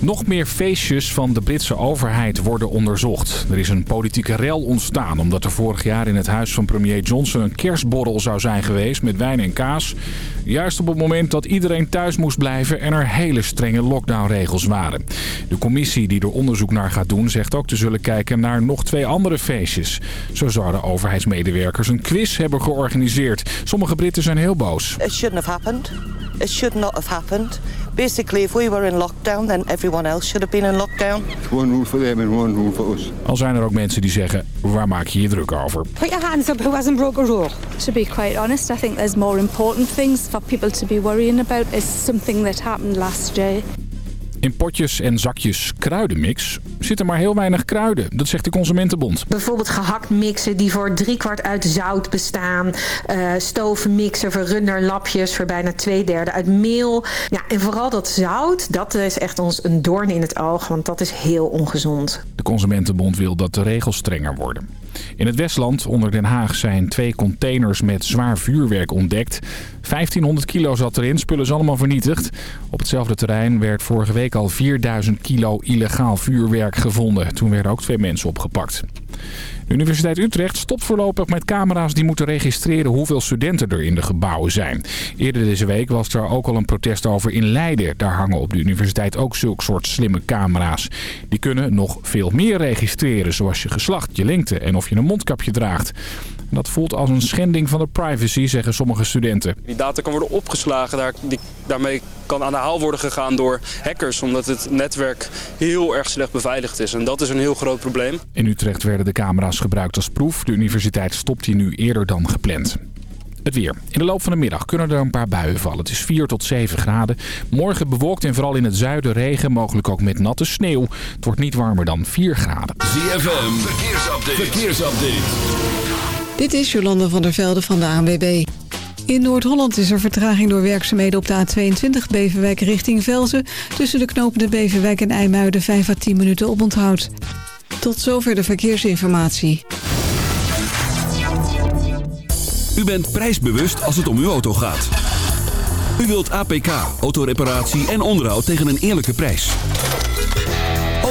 Nog meer feestjes van de Britse overheid worden onderzocht. Er is een politieke rel ontstaan omdat er vorig jaar in het huis van premier Johnson een kerstborrel zou zijn geweest met wijn en kaas. Juist op het moment dat iedereen thuis moest blijven en er hele strenge lockdownregels waren. De commissie die er onderzoek naar gaat doen zegt ook te zullen kijken naar nog twee andere feestjes. Zo zouden overheidsmedewerkers een quiz hebben georganiseerd. Sommige Britten zijn heel boos. It shouldn't have happened. It should not have happened. Basically, if we were in lockdown, then everyone else should have been in lockdown. One rule for them and one rule for us. Al zijn er ook mensen die zeggen, waar maak je je druk over? Put your hands up who hasn't broke a rule. To be quite honest, I think there's more important things for people to be worrying about. Is something that happened last year. In potjes en zakjes kruidenmix zitten maar heel weinig kruiden. Dat zegt de Consumentenbond. Bijvoorbeeld gehakt mixen die voor driekwart uit zout bestaan. Uh, stovenmixen voor runderlapjes voor bijna twee derde uit meel. Ja, en vooral dat zout, dat is echt ons een doorn in het oog. Want dat is heel ongezond. De Consumentenbond wil dat de regels strenger worden. In het Westland onder Den Haag zijn twee containers met zwaar vuurwerk ontdekt. 1500 kilo zat erin, spullen is allemaal vernietigd. Op hetzelfde terrein werd vorige week al 4000 kilo illegaal vuurwerk gevonden. Toen werden ook twee mensen opgepakt. Universiteit Utrecht stopt voorlopig met camera's die moeten registreren hoeveel studenten er in de gebouwen zijn. Eerder deze week was er ook al een protest over in Leiden. Daar hangen op de universiteit ook zulke soort slimme camera's. Die kunnen nog veel meer registreren, zoals je geslacht, je lengte en of je een mondkapje draagt. Dat voelt als een schending van de privacy, zeggen sommige studenten. Die data kan worden opgeslagen, daar, die, daarmee kan aan de haal worden gegaan door hackers... omdat het netwerk heel erg slecht beveiligd is. En dat is een heel groot probleem. In Utrecht werden de camera's gebruikt als proef. De universiteit stopt die nu eerder dan gepland. Het weer. In de loop van de middag kunnen er een paar buien vallen. Het is 4 tot 7 graden. Morgen bewolkt en vooral in het zuiden regen. Mogelijk ook met natte sneeuw. Het wordt niet warmer dan 4 graden. ZFM. Verkeersupdate. Verkeersupdate. Dit is Jolanda van der Velde van de ANWB. In Noord-Holland is er vertraging door werkzaamheden op de A22 Beverwijk richting Velzen. Tussen de knopende Beverwijk en IJmuiden 5 à 10 minuten op onthoud. Tot zover de verkeersinformatie. U bent prijsbewust als het om uw auto gaat. U wilt APK, autoreparatie en onderhoud tegen een eerlijke prijs.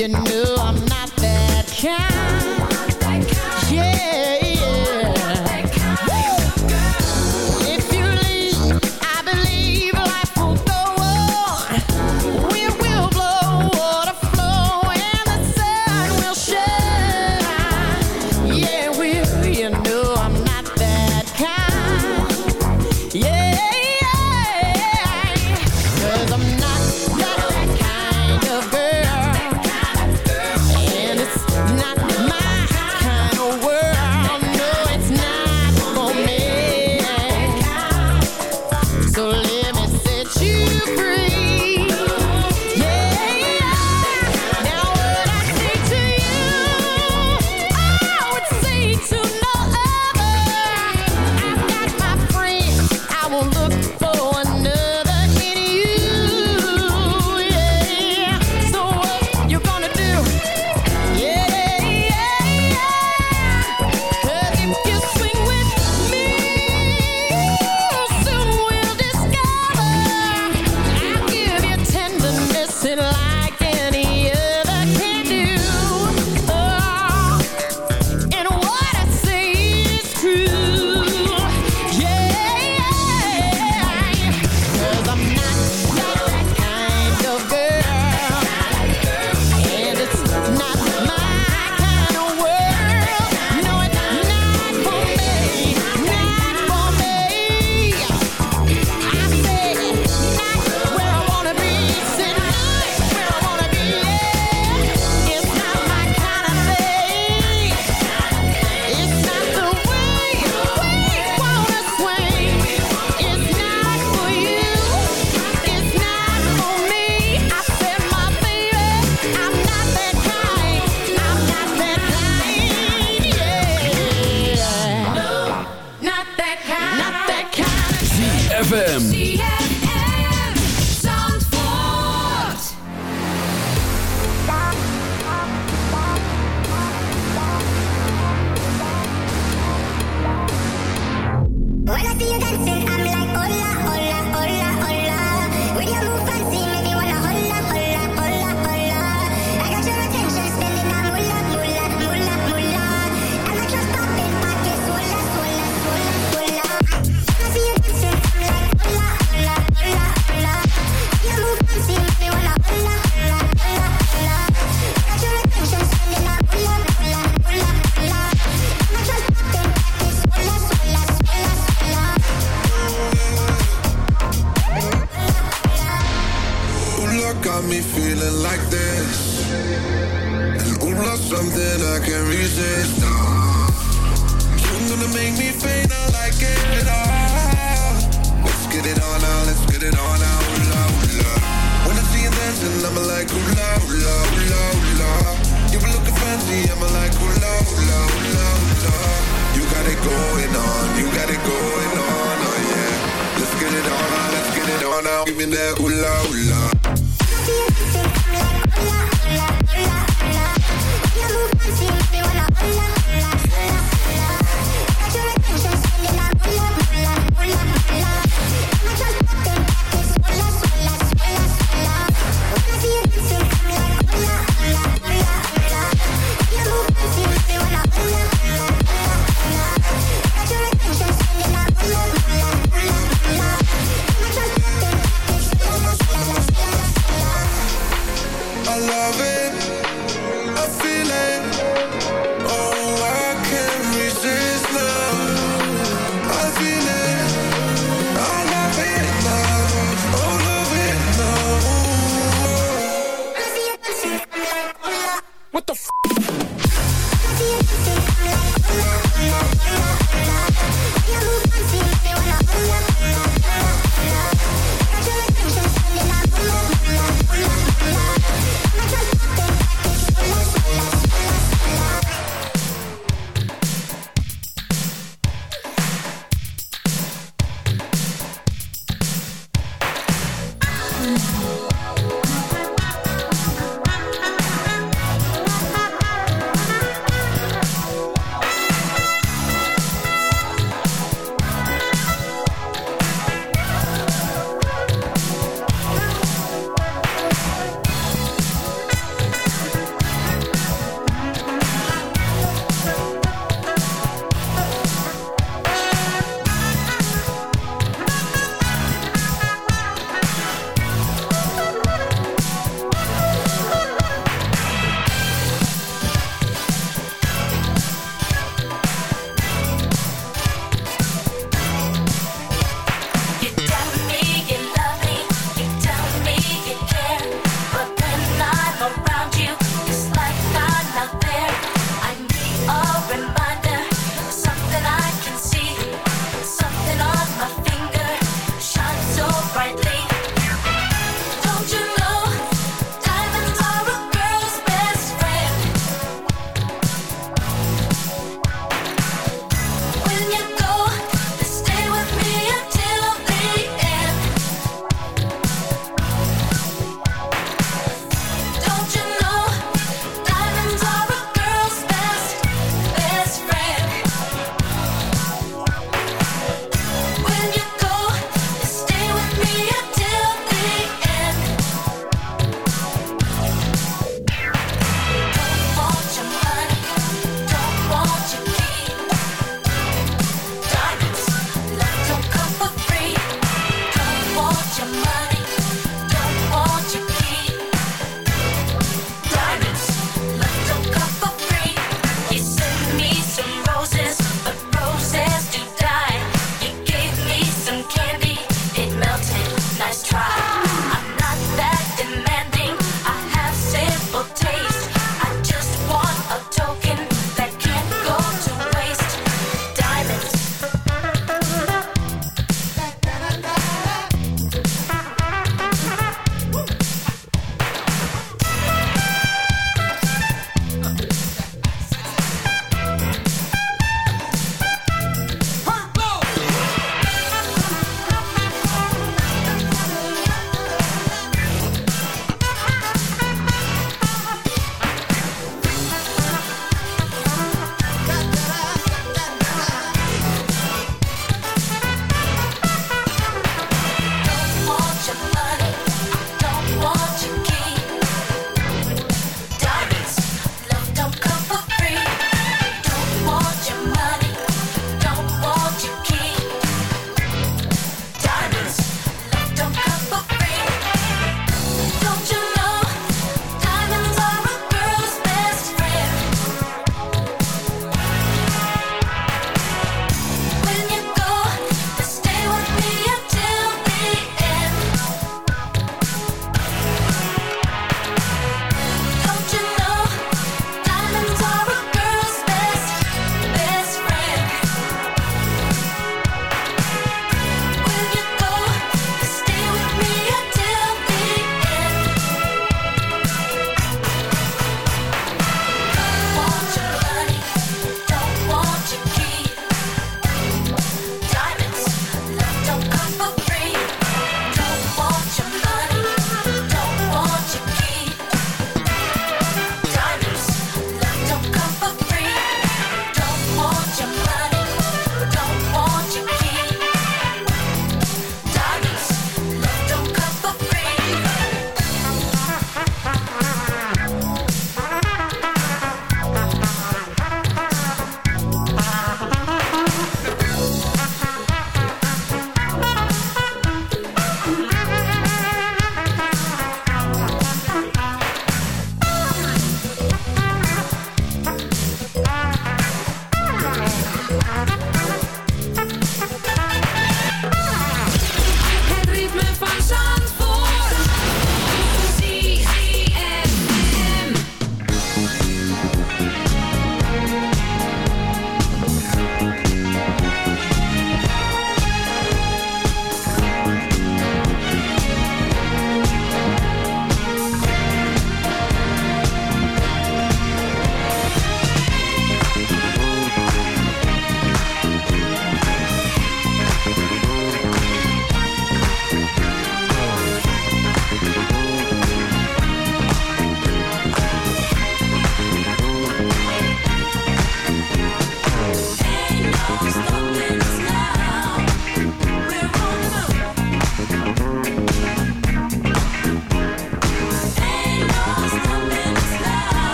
You know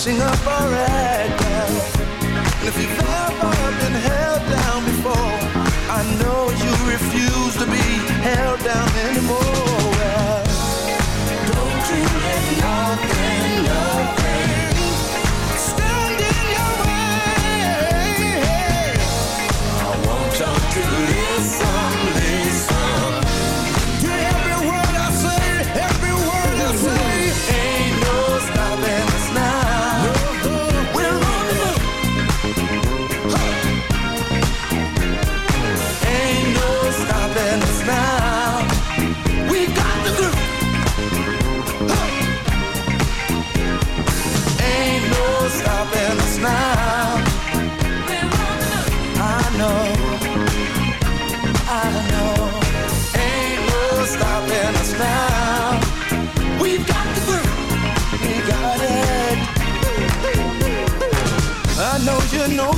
Sing up